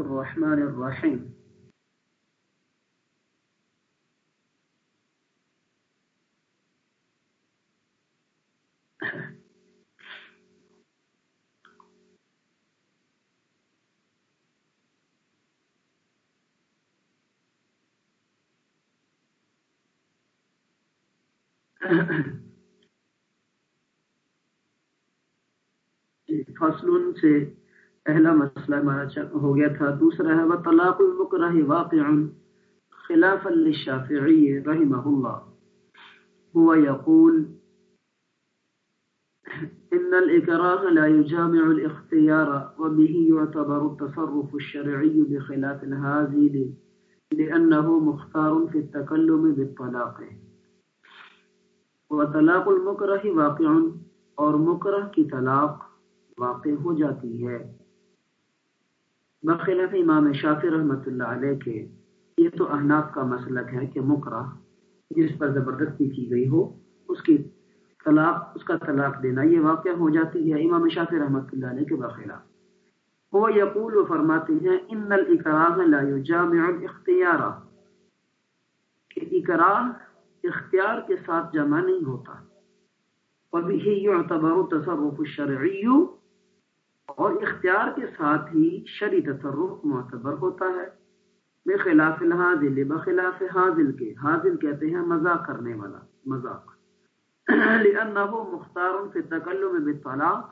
الرحمن الرحيم. فصل سے پہلا مسئلہ ہمارا ہو گیا تھا، دوسرا ہے وہ طلاق المکرہ واقع خلاف للشافعی رحمہ اللہ هو يقول ان الاكراه لا يجامع الاختيار وبه يعتبر التصرف الشرعي بخلاف الهازل لانه مختار في التكلم بالطلاق۔ وطلاق المکرہ واقع اور مکرہ کی طلاق واقع ہو جاتی ہے۔ بخلاف امام شافی رحمۃ اللہ علیہ کے یہ تو احناف کا مسلک ہے کہ مکرہ جس پر زبردستی کی گئی ہو، اس کی طلاق، اس کا طلاق دینا یہ واقع ہو جاتی ہے امام شافی رحمۃ اللہ علیہ کے بخلاف۔ وہ یقول و فرماتے ہیں، ان الاقراء لا يجامع الاختیار کہ اقرار اختیار کے ساتھ جمع نہیں ہوتا۔ وبه يعتبر تصرف الشرعي اور اختیار کے ساتھ ہی شرعی تصرف معتبر ہوتا ہے۔ بخلاف الحاضل بخلاف حاضل کے، حاضل کہتے ہیں مذاق کرنے والا، مذاق۔ لانه مختار فی التکلم بالطلاق،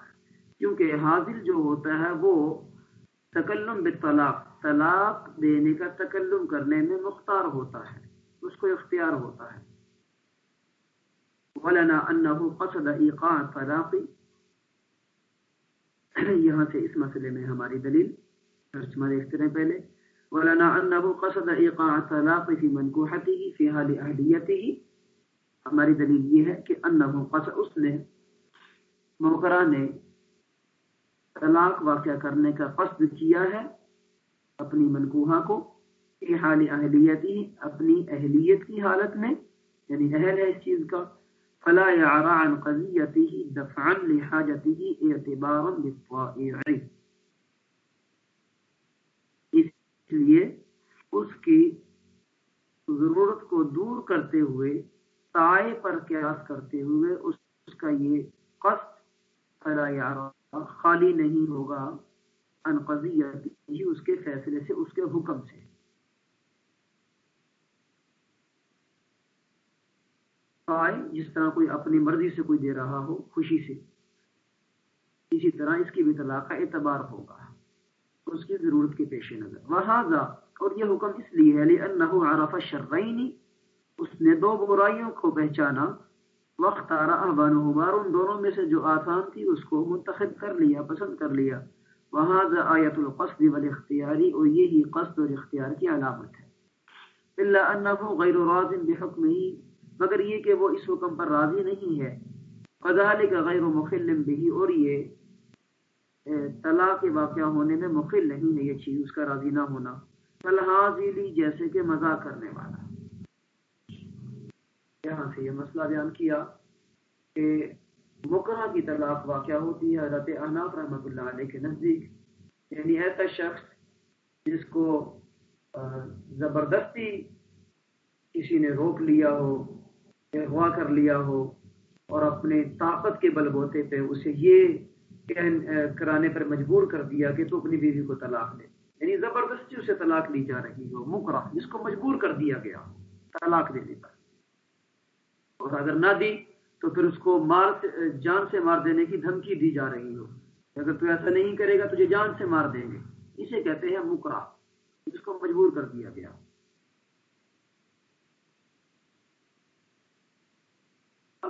کیونکہ حاضل جو ہوتا ہے وہ تکلم بالطلاق، طلاق دینے کا تکلم کرنے میں مختار ہوتا ہے، اس کو اختیار ہوتا ہے۔ ولنا انه قصد ایقاع طلاق یہاں سے اس مسئلے میں ہماری دلیل ترجمہ دیکھتے رہے پہلے۔ ولنا انه قصد ایقاع طلاق في منكوحته في حال اهلیته ہماری دلیل یہ ہے کہ انه قصد اس نے موقرہ نے طلاق واقع کرنے کا قصد کیا ہے اپنی منکوحہ کو فی حال اہلیتی اپنی اہلیت کی حالت میں یعنی اہل ہے اس چیز کا۔ فلا يعرى عن قضيته دفعا لحاجته اعتبارا للطائع اس لیے اس کی ضرورت کو دور کرتے ہوئے طائع پر قیاس کرتے ہوئے اس, اس کا یہ قصد فلا يعرى خالی نہیں ہوگا عن قضیته اس کے فیصلے سے اس کے حکم سے۔ آئے جس طرح کوئی اپنی مرضی سے کوئی دے رہا ہو، خوشی سے۔ اسی طرح اس کی بھی طلاق کا اعتبار ہوگا۔ اس کی ضرورت کے پیش نظر۔ وہذا اور یہ حکم اس لیے ہے، لأنه عرف الشرعین اس نے دو برائیوں کو پہچانا۔ وقت آرا احبانہما ان دونوں میں سے جو آسان تھی، اس کو منتخب کر لیا، پسند کر لیا۔ وہذا آیت القصد والاختیاری اور یہی قصد اور اختیار کی علامت ہے۔ الا انه غیر راض بحکمہ مگر یہ کہ وہ اس حکم پر راضی نہیں ہے۔ فضال کا غیر مخل بھی اور یہ طلاق واقع ہونے میں مخل نہیں ہے یہ چیز، اس کا راضی نہ ہونا۔ فلحاظلی جیسے کہ مزاق کرنے والا۔ یہاں سے یہ مسئلہ بیان کیا کہ مکرہ کی طلاق واقع ہوتی ہے، حضرت احناف رحمۃ اللہ علیہ کے نزدیک۔ یعنی ایسا شخص جس کو زبردستی کسی نے روک لیا ہو اغوا کر لیا ہو اور اپنے طاقت کے بل بوتے پہ اسے یہ کرانے پر مجبور کر دیا کہ تو اپنی بیوی کو طلاق دے۔ یعنی زبردستی اسے طلاق لی جا رہی ہو مکرا جس کو مجبور کر دیا گیا طلاق دینے پر۔ اور اگر نہ دی تو پھر اس کو مار جان سے مار دینے کی دھمکی دی جا رہی ہو۔ اگر تو ایسا نہیں کرے گا تجھے جان سے مار دیں گے۔ اسے کہتے ہیں مکرا جس کو مجبور کر دیا گیا۔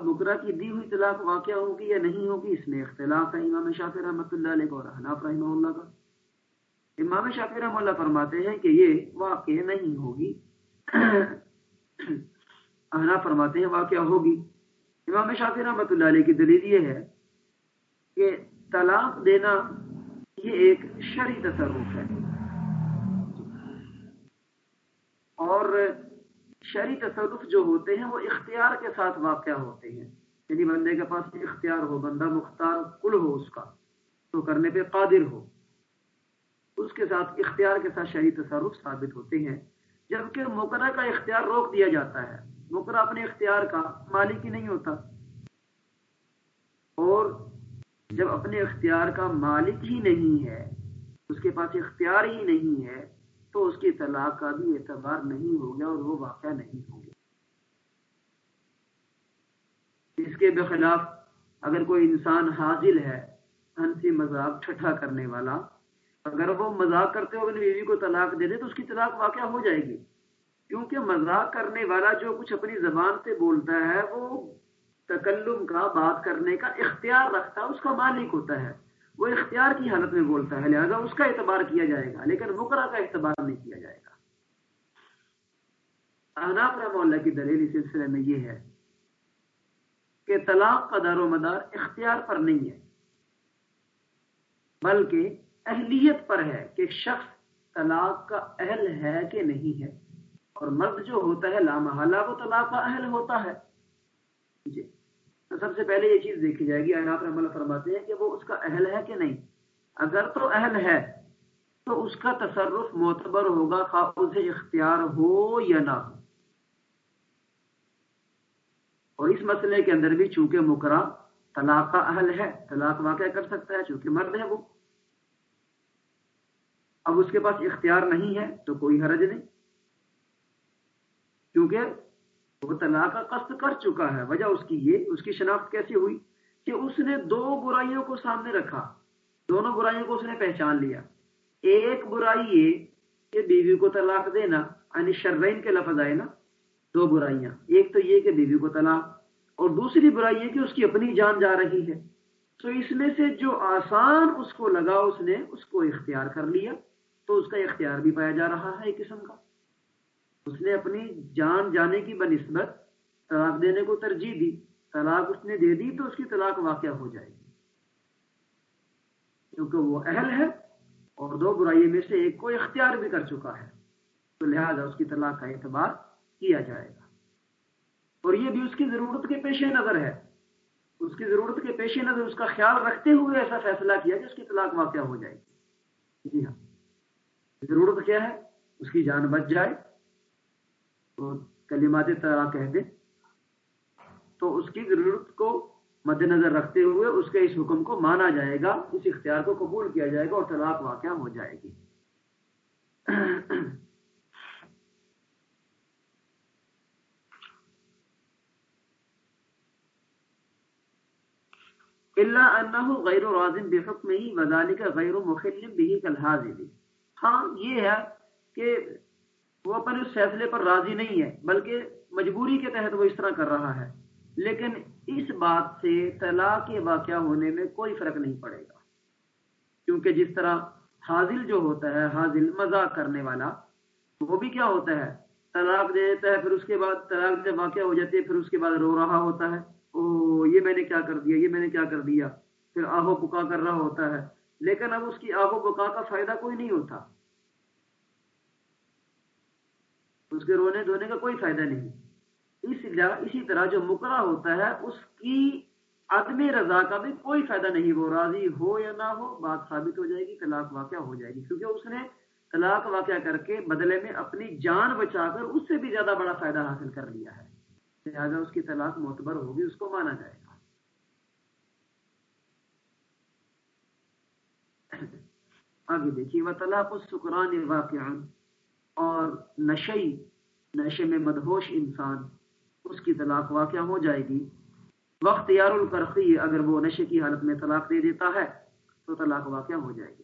اب مکرا کی دی ہوئی طلاق واقع ہوگی یا نہیں ہوگی، اس میں اختلاف ہے۔ امام شافی رحمۃ اللہ علیہ اور حناف رحمہ اللہ کا۔ امام شافی رحمہ اللہ فرماتے ہیں کہ یہ واقع نہیں ہوگی۔ حناف فرماتے ہیں واقع ہوگی۔ امام شافی رحمۃ اللہ علیہ کی دلیل یہ ہے کہ طلاق دینا یہ ایک شرعی تصرف ہے۔ اور شہری تصرف جو ہوتے ہیں وہ اختیار کے ساتھ واقع ہوتے ہیں۔ یعنی بندے کے پاس اختیار ہو، بندہ مختار کل ہو اس کا، تو کرنے پہ قادر ہو۔ اس کے ساتھ اختیار کے ساتھ شہری تصرف ثابت ہوتے ہیں۔ جبکہ مقرر کا اختیار روک دیا جاتا ہے۔ مقرر اپنے اختیار کا مالک ہی نہیں ہوتا۔ اور جب اپنے اختیار کا مالک ہی نہیں ہے، اس کے پاس اختیار ہی نہیں ہے تو اس کی طلاق کا بھی اعتبار نہیں ہو گیا اور وہ واقعہ نہیں ہو گیا۔ اس کے بخلاف اگر کوئی انسان حاضل ہے ہنسی مذاق ٹھٹھا کرنے والا، اگر وہ مذاق کرتے ہوئے بیوی کو طلاق دے دے تو اس کی طلاق واقع ہو جائے گی۔ کیونکہ مذاق کرنے والا جو کچھ اپنی زبان سے بولتا ہے، وہ تکلم کا، بات کرنے کا اختیار رکھتا ہے، اس کا مالک ہوتا ہے۔ وہ اختیار کی حالت میں بولتا ہے، لہذا اس کا اعتبار کیا جائے گا، لیکن مکرا کا اعتبار نہیں کیا جائے گا۔ احناف رحمہ اللہ کی دلیل اس سلسلے میں یہ ہے کہ طلاق کا دار و مدار اختیار پر نہیں ہے، بلکہ اہلیت پر ہے کہ شخص طلاق کا اہل ہے کہ نہیں ہے۔ اور مرد جو ہوتا ہے لامحالہ وہ طلاق کا اہل ہوتا ہے۔ جی۔ تو سب سے پہلے یہ چیز دیکھی جائے گی آپ رحم اللہ فرماتے ہیں کہ وہ اس کا اہل ہے کہ نہیں؟ اگر تو اہل ہے، تو اس کا تصرف معتبر ہوگا، خواہ اسے اختیار ہو یا نہ ہو۔ اور اس مسئلے کے اندر بھی چونکہ مکرا طلاق کا اہل ہے، طلاق واقع کر سکتا ہے، چونکہ مرد ہے وہ۔ اب اس کے پاس اختیار نہیں ہے تو کوئی حرج نہیں۔ کیونکہ وہ طلاق کا قصد کر چکا ہے۔ وجہ اس کی یہ، اس کی شناخت کیسی ہوئی کہ اس نے دو برائیوں کو سامنے رکھا۔ دونوں برائیوں کو اس نے پہچان لیا۔ ایک برائی یہ کہ بیوی کو طلاق دینا یعنی شرین کے لفظ آئے نا، دو برائیاں۔ ایک تو یہ کہ بیوی کو طلاق، اور دوسری برائی یہ کہ اس کی اپنی جان جا رہی ہے۔ تو اس میں سے جو آسان اس کو لگا، اس نے اس کو اختیار کر لیا۔ تو اس کا اختیار بھی پایا جا رہا ہے ایک قسم کا۔ اس نے اپنی جان جانے کی بنسبت طلاق دینے کو ترجیح دی۔ طلاق اس نے دے دی تو اس کی طلاق واقع ہو جائے گی۔ کیونکہ وہ اہل ہے اور دو برائی میں سے ایک کو اختیار بھی کر چکا ہے۔ تو لہذا اس کی طلاق کا اعتبار کیا جائے گا۔ اور یہ بھی اس کی ضرورت کے پیش نظر ہے۔ اس کی ضرورت کے پیش نظر، اس کا خیال رکھتے ہوئے ایسا فیصلہ کیا کہ اس کی طلاق واقع ہو جائے گی۔ جی ہاں۔ ضرورت کیا ہے؟ اس کی جان بچ جائے۔ کلمات طرح کہہ دے تو اس کی ضرورت کو مد نظر رکھتے ہوئے اس کے اس حکم کو مانا جائے گا، اس اختیار کو قبول کیا جائے گا اور طلاق واقع ہو جائے گی۔ اللہ انہ غیر رازم بے حکم ہی وزال کا غیر مخلم بھی کلحاظ ہاں یہ ہے کہ وہ اپنے اس فیصلے پر راضی نہیں ہے، بلکہ مجبوری کے تحت وہ اس طرح کر رہا ہے۔ لیکن اس بات سے طلاق کے واقعہ ہونے میں کوئی فرق نہیں پڑے گا۔ کیونکہ جس طرح حاضل جو ہوتا ہے، حاضل مذاق کرنے والا، وہ بھی کیا ہوتا ہے؟ طلاق دے دیتا ہے، پھر اس کے بعد طلاق جب واقع ہو جاتی ہے، پھر اس کے بعد رو رہا ہوتا ہے۔ او، یہ میں نے کیا کر دیا، یہ میں نے کیا کر دیا۔ پھر آہو پکا کر رہا ہوتا ہے۔ لیکن اب اس کی آہو بکا کا فائدہ کوئی نہیں ہوتا۔ اس کے رونے دھونے کا کوئی فائدہ نہیں۔ اس اسی طرح جو مکرا ہوتا ہے، اس کی عدم رضا کا بھی کوئی فائدہ نہیں۔ وہ راضی ہو یا نہ ہو، بات ثابت ہو جائے گی، طلاق واقع ہو جائے گی۔ کیونکہ اس نے طلاق واقع کر کے بدلے میں اپنی جان بچا کر اس سے بھی زیادہ بڑا فائدہ حاصل کر لیا ہے۔ لہٰذا اس کی طلاق معتبر ہوگی، اس کو مانا جائے گا۔ آگے دیکھیے وہ طلاق السکران واقع اور نشئی، نشے میں مدہوش انسان، اس کی طلاق واقع ہو جائے گی۔ وقت یار القرقی اگر وہ نشے کی حالت میں طلاق دے دیتا ہے، تو طلاق واقع ہو جائے گی۔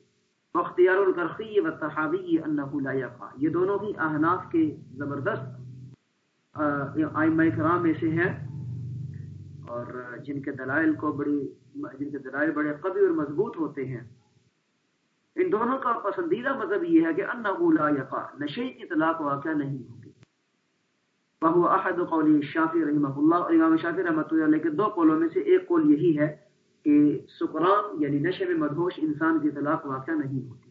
وقت یار القرقی و تحابی لا یقع۔ یہ دونوں ہی احناف کے زبردست آئمہ کرام میں سے ہیں۔ اور جن کے دلائل کو بڑی، جن کے دلائل بڑے قوی اور مضبوط ہوتے ہیں۔ ان دونوں کا پسندیدہ مذہب یہ ہے کہ انہو لا یقع، نشے کی طلاق واقع نہیں ہوگی بہو احد قول شافی رحمہ اللہ اور امام شافی رحمۃ اللہ علیہ کے دو قولوں میں سے ایک قول یہی ہے کہ سکران یعنی نشے میں مدہوش انسان کی طلاق واقع نہیں ہوتی۔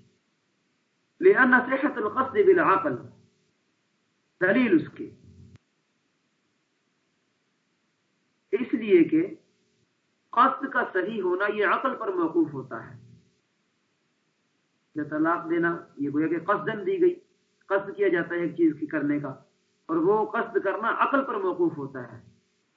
لأن صحت القصد بالعقل، دلیل اس کے اس لیے کہ قصد کا صحیح ہونا یہ عقل پر موقوف ہوتا ہے۔ کہ طلاق دینا، یہ گویا کہ قصدن دی گئی۔ قصد کیا جاتا ہے ایک چیز کی کرنے کا، اور وہ قصد کرنا عقل پر موقوف ہوتا ہے۔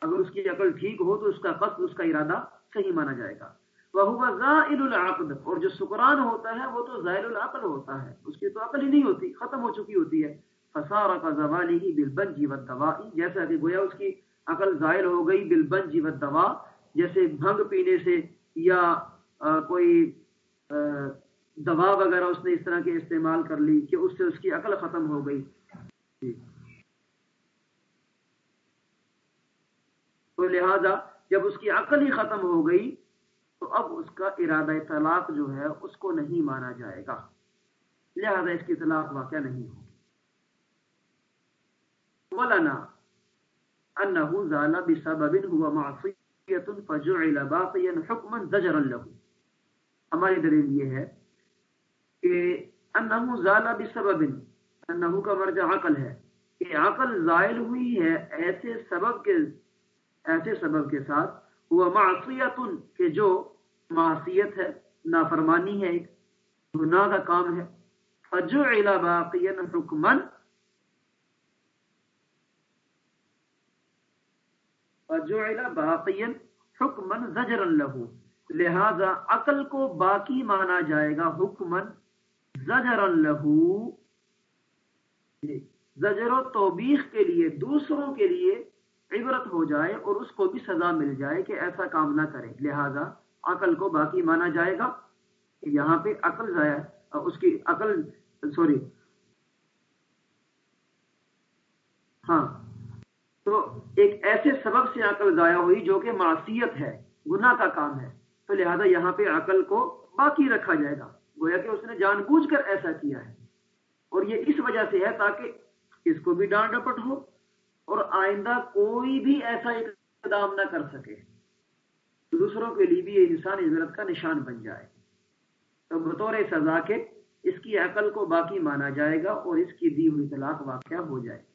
اگر اس کی عقل ٹھیک ہو تو اس کا قصد، اس کا ارادہ صحیح مانا جائے گا۔ وہ زائل العقد، اور جو سکران ہوتا ہے وہ تو زائل العقل ہوتا ہے۔ اس کی تو عقل ہی نہیں ہوتی، ختم ہو چکی ہوتی ہے۔ فسارا کا زوالی ہی بلبن جیوت دوا جیسا کہ گویا اس کی عقل زائل ہو گئی بلبن جیوت دوا جیسے بھنگ پینے سے یا کوئی دوا وغیرہ اس نے اس طرح کے استعمال کر لی کہ اس سے اس کی عقل ختم ہو گئی۔ جی۔ تو لہذا جب اس کی عقل ہی ختم ہو گئی تو اب اس کا ارادہ طلاق جو ہے اس کو نہیں مانا جائے گا۔ لہذا اس کی طلاق واقع نہیں ہوگی۔ ولنا انه زال بسبب هو معصيه فجعل باقيا حكما زجرا له۔ ہماری دلیل یہ ہے کہ انه زال بسبب کا مرجع عقل ہے۔ کہ عقل زائل ہوئی ہے ایسے سبب کے، ایسے سبب کے ساتھ۔ وہ معصیت کہ جو معصیت ہے، نافرمانی ہے ایک، گناہ کا کام ہے۔ فجعل باقیا حکما۔ فجعل باقیا حکما زجرا له لہذا عقل کو باقی مانا جائے گا حکما۔ زجرا له زجر و توبیخ کے لیے، دوسروں کے لیے عبرت ہو جائے اور اس کو بھی سزا مل جائے کہ ایسا کام نہ کرے۔ لہذا عقل کو باقی مانا جائے گا یہاں پہ عقل ضائع، اس کی عقل، سوری۔ ہاں۔ تو ایک ایسے سبب سے عقل ضائع ہوئی جو کہ معصیت ہے، گناہ کا کام ہے۔ تو لہذا یہاں پہ عقل کو باقی رکھا جائے گا۔ گویا کہ اس نے جان بوجھ کر ایسا کیا ہے۔ اور یہ اس وجہ سے ہے تاکہ اس کو بھی ڈانٹ ڈپٹ ہو اور آئندہ کوئی بھی ایسا اقدام نہ کر سکے۔ دوسروں کے لیے بھی یہ انسان عزرت کا نشان بن جائے۔ تو بطور سزا کے اس کی عقل کو باقی مانا جائے گا اور اس کی دی ہوئی طلاق واقع ہو جائے گی۔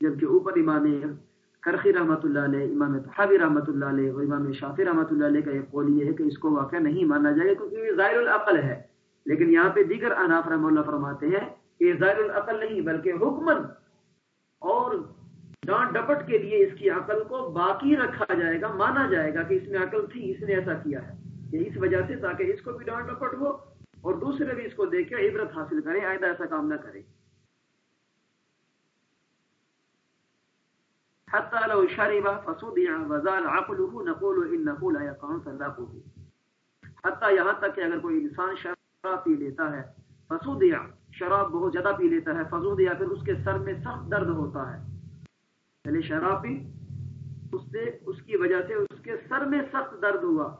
جبکہ اوپر امام کرخی رحمۃ اللہ علیہ، امام تحابی رحمۃ اللہ علیہ اور امام شافی رحمۃ اللہ علیہ کا ایک قول یہ ہے کہ اس کو واقع نہیں مانا جائے گا کیونکہ یہ ظاہر العقل ہے۔ لیکن یہاں پہ دیگر اناف رحم اللہ فرماتے ہیں کہ یہ ظاہر العقل نہیں بلکہ حکمن اور ڈانٹ ڈپٹ کے لیے اس کی عقل کو باقی رکھا جائے گا، مانا جائے گا کہ اس میں عقل تھی، اس نے ایسا کیا ہے۔ یہ اس وجہ سے تاکہ اس کو بھی ڈانٹ ڈپٹ ہو اور دوسرے بھی اس کو دیکھ کے عبرت حاصل کرے آئندہ ایسا کام نہ کرے حتى لو شرب فصدع وزال عقله، نقول انه لا يقع طلاقه. حتى یہاں تک کہ اگر کوئی انسان شراب پی لیتا ہے، فصدع، شراب بہت زیادہ پی لیتا ہے فضود یا پھر اس کے سر میں سخت درد ہوتا ہے۔ پہلے شراب پی، اس سے، اس کی وجہ سے اس کے سر میں سخت درد ہوا۔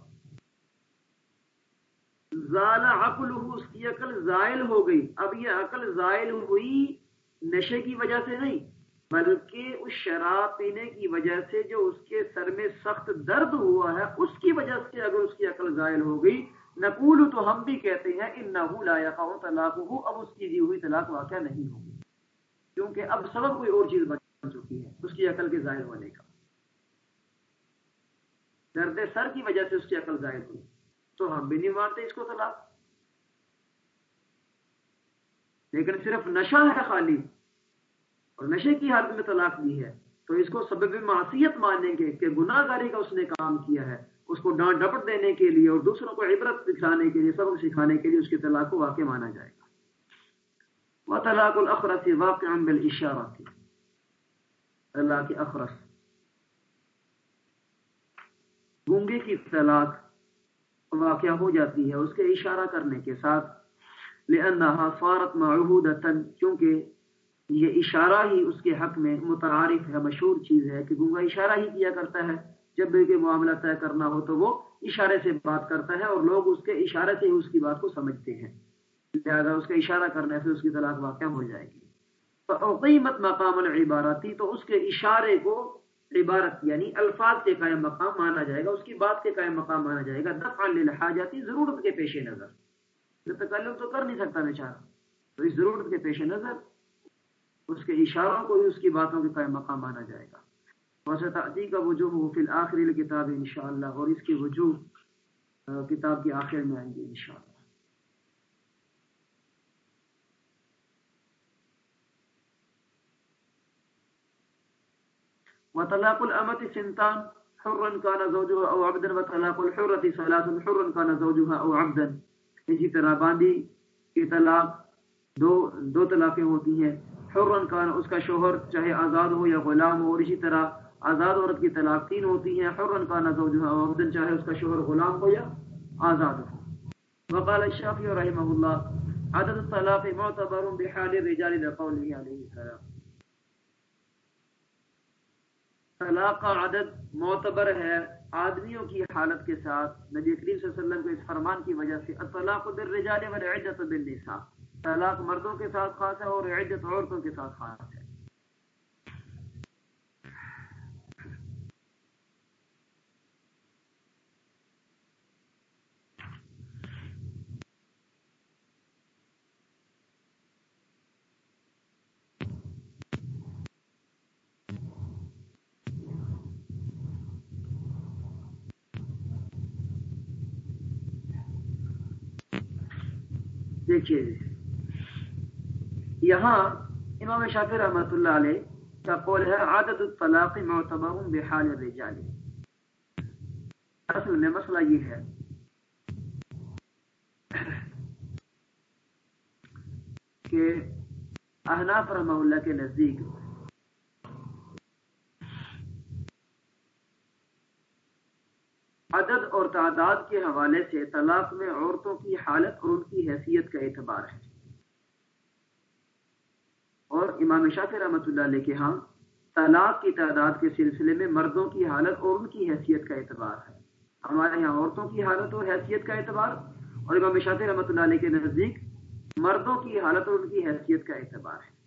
زال عقل اس کی عقل زائل ہو گئی۔ اب یہ عقل زائل ہوئی نشے کی وجہ سے نہیں بلکہ اس شراب پینے کی وجہ سے جو اس کے سر میں سخت درد ہوا ہے، اس کی وجہ سے اگر اس کی عقل زائل ہو گئی، نقول تو ہم بھی کہتے ہیں ان نہ لا طلاق ہو اب اس کی دی ہوئی طلاق واقع نہیں ہوگی۔ کیونکہ اب سبب کوئی اور چیز بن چکی ہے، اس کی عقل کے ظاہر ہونے کا۔ درد سر کی وجہ سے اس کی عقل ظاہر ہوئی۔ تو ہم بھی نہیں مانتے اس کو طلاق۔ لیکن صرف نشہ ہے خالی۔ اور نشے کی حالت میں طلاق دی ہے۔ تو اس کو سبب معصیت مانیں گے کہ گناہ گاری کا اس نے کام کیا ہے۔ اس کو ڈانٹ ڈپٹ دینے کے لیے اور دوسروں کو عبرت سکھانے کے لیے سبق سکھانے کے لیے اس کی طلاق کو واقع مانا جائے گا۔ وہ طلاق الخرت واقع اشارہ تھی اللہ کی اخرس گونگے کی طلاق واقع ہو جاتی ہے اس کے اشارہ کرنے کے ساتھ، لأنها صارت معهودة کیونکہ یہ اشارہ ہی اس کے حق میں متعارف ہے، مشہور چیز ہے کہ گونگا اشارہ ہی کیا کرتا ہے۔ جب بھی کوئی معاملہ طے کرنا ہو تو وہ اشارے سے بات کرتا ہے اور لوگ اس کے اشارے سے ہی اس کی بات کو سمجھتے ہیں۔ لہٰذا اس کا اشارہ کرنے سے اس کی طلاق واقع ہو جائے گی۔ قیمت مقام العبارتی تو اس کے اشارے کو عبارت یعنی الفاظ کے قائم مقام مانا جائے گا، اس کی بات کے قائم مقام مانا جائے گا۔ دفع للحاجاتی ضرورت کے پیش نظر۔ تکلم تو کر نہیں سکتا بیچارہ۔ تو اس ضرورت کے پیش نظر اس کے اشاروں کو بھی اس کی باتوں کے قائم مقام مانا جائے گا۔ وسطی کا وجوہ وہ فی الآخری کتاب ان شاء اللہ اور اس کی وجوہ کتاب کے آخر میں آئیں گے ان شاء اللہ وطلاق الامت سنتان حرا كان زوجها او عبدا وطلاق الحرة ثلاث حرا كان زوجها او عبدا اسی طرح باندھی کی طلاق دو دو طلاقیں ہوتی ہیں۔ حرا کان اس کا شوہر چاہے آزاد ہو یا غلام ہو اور اسی طرح آزاد عورت کی طلاق تین ہوتی ہیں حرا کان زوجها او چاہے اس کا شوہر غلام ہو یا آزاد ہو۔ وقال الشافعي رحمه الله عدد الطلاق معتبر بحال الرجال لقوله عليه السلام۔ طلاق کا عدد معتبر ہے آدمیوں کی حالت کے ساتھ۔ نبی کریم صلی اللہ علیہ وسلم کے اس فرمان کی وجہ سے، الطلاق بالرجال والعدت بالنساء۔ طلاق مردوں کے ساتھ خاص ہے اور عدت عورتوں کے ساتھ خاص ہے۔ دیکھیے۔ یہاں امام شافی رحمۃ اللہ علیہ کا قول ہے، عادت الطلاق معتبر بحال الرجال. اصل میں مسئلہ یہ ہے کہ احناف رحمہ اللہ کے نزدیک عدد اور تعداد کے حوالے سے طلاق میں عورتوں کی حالت اور ان کی حیثیت کا اعتبار ہے۔ امام شاف رحمۃ اللہ علیہ کے ہاں طلاق کی تعداد کے سلسلے میں مردوں کی حالت اور ان کی حیثیت کا اعتبار ہے۔ ہمارے یہاں عورتوں کی حالت اور حیثیت کا اعتبار اور امام شاف رحمۃ اللہ علیہ کے نزدیک مردوں کی حالت اور ان کی حیثیت کا اعتبار ہے۔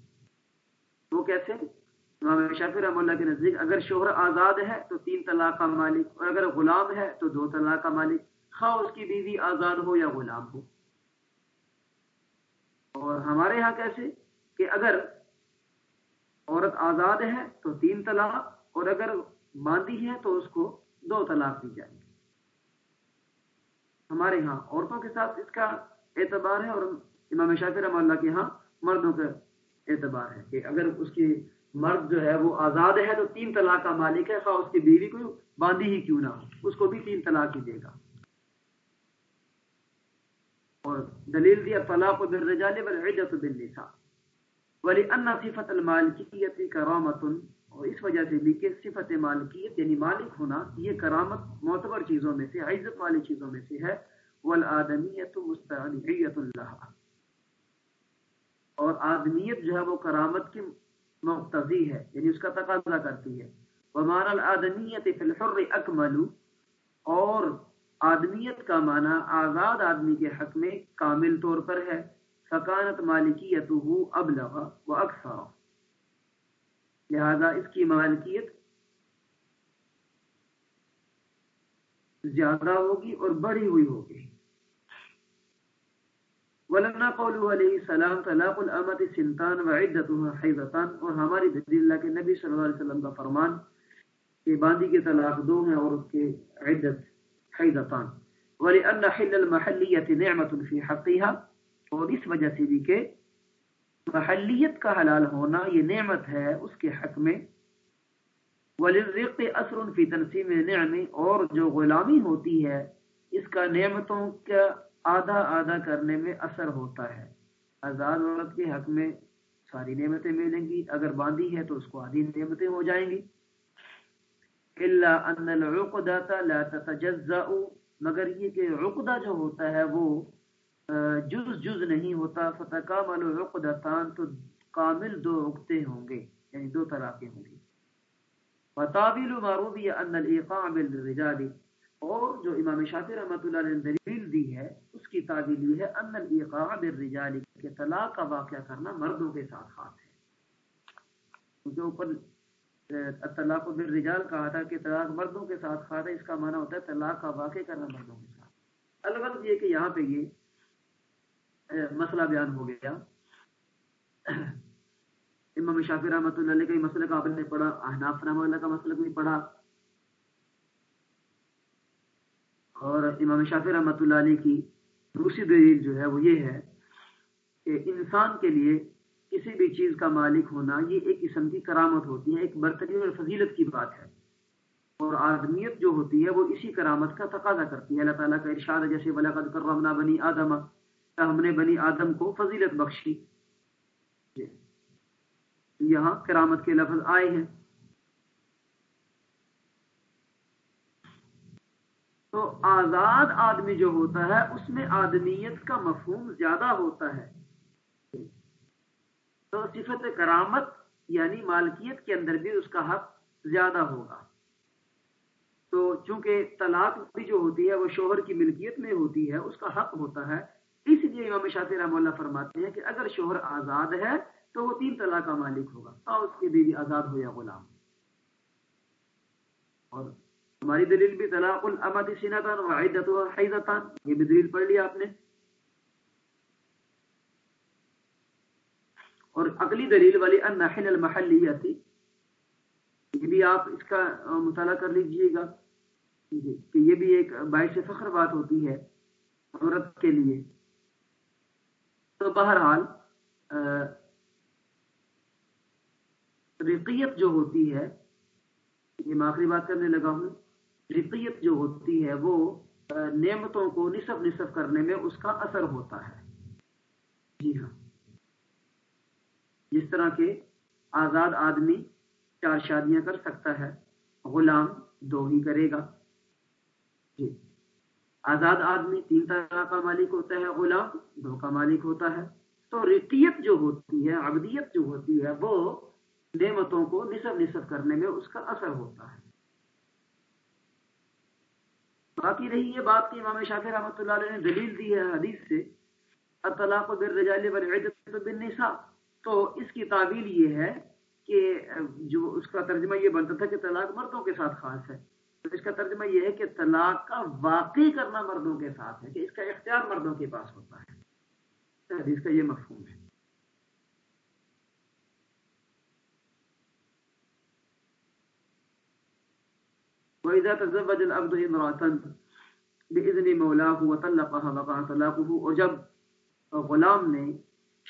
وہ کیسے امام شافی رحم اللہ کے نزدیک اگر شوہر آزاد ہے تو تین طلاق کا مالک اور اگر غلام ہے تو دو طلاق کا مالک۔ خواہ اس کی بیوی آزاد ہو یا غلام ہو۔ اور ہمارے ہاں کیسے کہ اگر عورت آزاد ہے تو تین طلاق، اور اگر باندھی ہے تو اس کو دو طلاق دی جائے گی۔ ہمارے ہاں عورتوں کے ساتھ اس کا اعتبار ہے، اور امام شافی رحم اللہ کے ہاں مردوں کا اعتبار ہے کہ اگر اس کی مرد جو ہے وہ آزاد ہے تو تین طلاق کا مالک ہے، خواہ اس کی بیوی کو باندھی ہی کیوں نہ ہو، اس کو بھی تین طلاق ہی دے گا۔ اور دلیل دیا طلاق و بالرجال والعدت بالنساء۔ ولی ان صفت المالکیت کرامت اور اس وجہ سے بھی کہ صفت مالکیت یعنی مالک ہونا، یہ کرامت معتبر چیزوں میں سے، عزت والی چیزوں میں سے ہے، والآدمیت مستعنیت اللہ اور آدمیت جو ہے وہ کرامت کی مقتضی ہے یعنی اس کا تقاضا کرتی ہے۔ ومان الادمیت فی الحر اکمل، اور آدمیت کا معنی آزاد آدمی کے حق میں کامل طور پر ہے۔ فکانت مالکیت مالکیتہ ابلغ و اکثر۔ لہذا اس کی مالکیت زیادہ ہوگی اور بڑی ہوئی ہوگی۔ ولما قوله علیہ السلام، طلاق الامت سنتان وعدتها حیضتان۔ اور ہماری دلیل اللہ کے نبی صلی اللہ علیہ وسلم کا فرمان کہ باندی کے طلاق دو ہیں اور اس کے عدت حیضتان۔ ولأن حل المحلیت نعمت فی حقیها اور اس وجہ سے بھی کہ محلیت کا حلال ہونا یہ نعمت ہے اس کے حق میں۔ وللرق اثر فی تنسیم نعم اور جو غلامی ہوتی ہے، اس کا نعمتوں کا آدھا آدھا کرنے میں اثر ہوتا ہے۔ آزاد عورت کے حق میں ساری نعمتیں ملیں گی، اگر باندھی ہے تو اس کو آدھی نعمتیں ہو جائیں گی۔ ان لا تتجزا مگر یہ کہ عقدہ جو ہوتا ہے وہ جز جز نہیں ہوتا فتح فتکامل عقدتان، تو کامل دو عقدے ہوں گے یعنی دو طلاقیں ہوں گی۔ وتابیل معروبی ان الايقاع بالرجال اور جو امام شافی رحمۃ اللہ نے دلیل دی ہے، اس کی تعبیر یہ ہے ان الايقاع بالرجال کہ طلاق کا واقعہ کرنا مردوں کے ساتھ خاص ہے۔ کیونکہ اوپر طلاق بالرجال کہا تھا کہ طلاق مردوں کے ساتھ خاص ہے، اس کا معنی ہوتا ہے طلاق کا واقع کرنا مردوں کے ساتھ۔ البتہ یہ کہ یہاں پہ یہ مسئلہ بیان ہو گیا۔ امام شافی رحمۃ اللہ علیہ کا مسئلہ کا آپ نے پڑھا، احناف رحمۃ اللہ کا مسئلہ بھی پڑھا؟ اور امام شافی رحمۃ اللہ علیہ کی دوسری دلیل جو ہے وہ یہ ہے کہ انسان کے لیے کسی بھی چیز کا مالک ہونا یہ ایک قسم کی کرامت ہوتی ہے، ایک برتری اور فضیلت کی بات ہے۔ اور آدمیت جو ہوتی ہے وہ اسی کرامت کا تقاضا کرتی ہے۔ اللہ تعالیٰ کا ارشاد جیسے ولاقد کرمنا بنی آدم ہم نے بنی آدم کو فضیلت بخشی۔ جی۔ یہاں کرامت کے لفظ آئے ہیں۔ تو آزاد آدمی جو ہوتا ہے، اس میں آدمیت کا مفہوم زیادہ ہوتا ہے۔ تو صفت کرامت یعنی مالکیت کے اندر بھی اس کا حق زیادہ ہوگا۔ تو چونکہ طلاق بھی جو ہوتی ہے، وہ شوہر کی ملکیت میں ہوتی ہے، اس کا حق ہوتا ہے۔ اس لیے امام شافی رحم اللہ فرماتے ہیں کہ اگر شوہر آزاد ہے تو وہ تین طلاق کا مالک ہوگا اور اس کی بیوی آزاد ہو یا غلام۔ اور ہماری دلیل بھی طلاق الامد سنتان و عدت و حیدتان یہ بھی دلیل پڑھ لیا آپ نے۔ اور عقلی دلیل والی النحل المحلیتی، یہ بھی آپ اس کا مطالعہ کر لیجیے گا۔ کہ یہ بھی ایک باعث فخر بات ہوتی ہے عورت کے لیے۔ تو بہرحال رقیت جو ہوتی ہے، یہ میں آخری بات کرنے لگا ہوں، رقیت جو ہوتی ہے، وہ نعمتوں کو نصف نصف کرنے میں اس کا اثر ہوتا ہے۔ جی ہاں۔ جس طرح کے آزاد آدمی چار شادیاں کر سکتا ہے، غلام دو ہی کرے گا۔ جی۔ آزاد آدمی تین طرح کا مالک ہوتا ہے، غلام دو کا مالک ہوتا ہے۔ تو رقیت جو ہوتی ہے ابدیت جو ہوتی ہے، وہ نعمتوں کو نصف نصف کرنے میں اس کا اثر ہوتا ہے۔ باقی رہی یہ بات کہ امام شافی رحمۃ اللہ علیہ نے دلیل دی ہے حدیث سے اطلاق بالنساء۔ تو اس کی تعبیر یہ ہے کہ جو اس کا ترجمہ یہ بنتا تھا کہ طلاق مردوں کے ساتھ خاص ہے۔ اس کا ترجمہ یہ ہے کہ طلاق کا واقع کرنا مردوں کے ساتھ ہے کہ اس کا اختیار مردوں کے پاس ہوتا ہے۔ حدیث کا یہ مفہوم ہے۔ وإذا تزوج العبد امرأة بإذن مولاه وطلقها وقع طلاقه اور جب غلام نے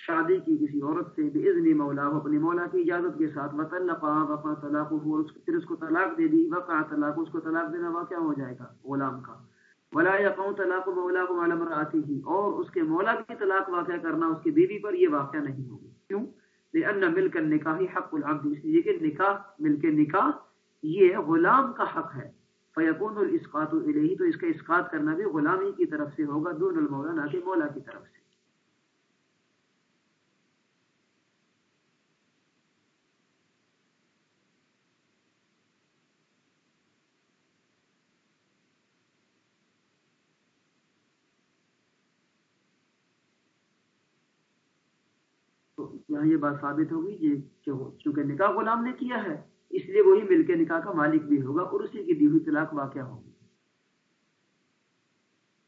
شادی کی کسی عورت سے بإذن مولا اپنی مولا کی اجازت کے ساتھ وطلقها وقع طلاقه اور پھر اس کو طلاق دے دی، وقع طلاق، اس کو طلاق دینا واقع ہو جائے گا، غلام کا۔ ولا يقع طلاق مولا على امراته اور اس کے مولا کی طلاق واقع کرنا اس کی بیوی پر یہ واقع نہیں ہوگی کیوں؟ لأن ملک النکاح حق العبد، اس لیے کہ نکاح ملک نکاح یہ غلام کا حق ہے۔ فیقون الاسقاط الیہ، تو اس کا اسقاط کرنا بھی غلامی کی طرف سے ہوگا، دون المولا، نہ کہ مولا کی طرف سے۔ یہاں یہ بات ثابت ہوگی کہ چونکہ نکاح غلام نے کیا ہے، اس لیے وہی مل کے نکاح کا مالک بھی ہوگا اور اسی کی دی ہوئی طلاق واقع ہوگی۔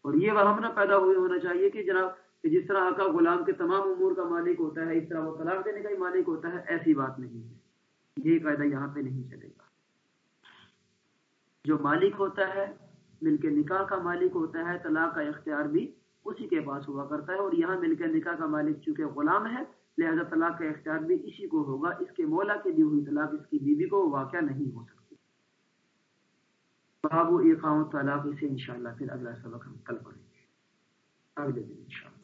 اور یہ وہاں نہ پیدا ہوئے ہونا چاہیے کہ جناب، کہ جس طرح کا غلام کے تمام امور کا مالک ہوتا ہے، اس طرح وہ طلاق دینے کا ہی مالک ہوتا ہے، ایسی بات نہیں ہے۔ یہ قاعدہ یہاں پہ نہیں چلے گا۔ جو مالک ہوتا ہے، مل کے نکاح کا مالک ہوتا ہے، طلاق کا اختیار بھی اسی کے پاس ہوا کرتا ہے اور یہاں مل کے نکاح کا مالک چونکہ غلام ہے لہذا طلاق کا اختیار بھی اسی کو ہوگا، اس کے مولا کے دی ہوئی طلاق اس کی بیوی کو واقع نہیں ہو سکتی۔ باب و طلاق اسے انشاءاللہ پھر اگلا سبق ہم کل پڑھیں گے۔ اگلے دن انشاءاللہ۔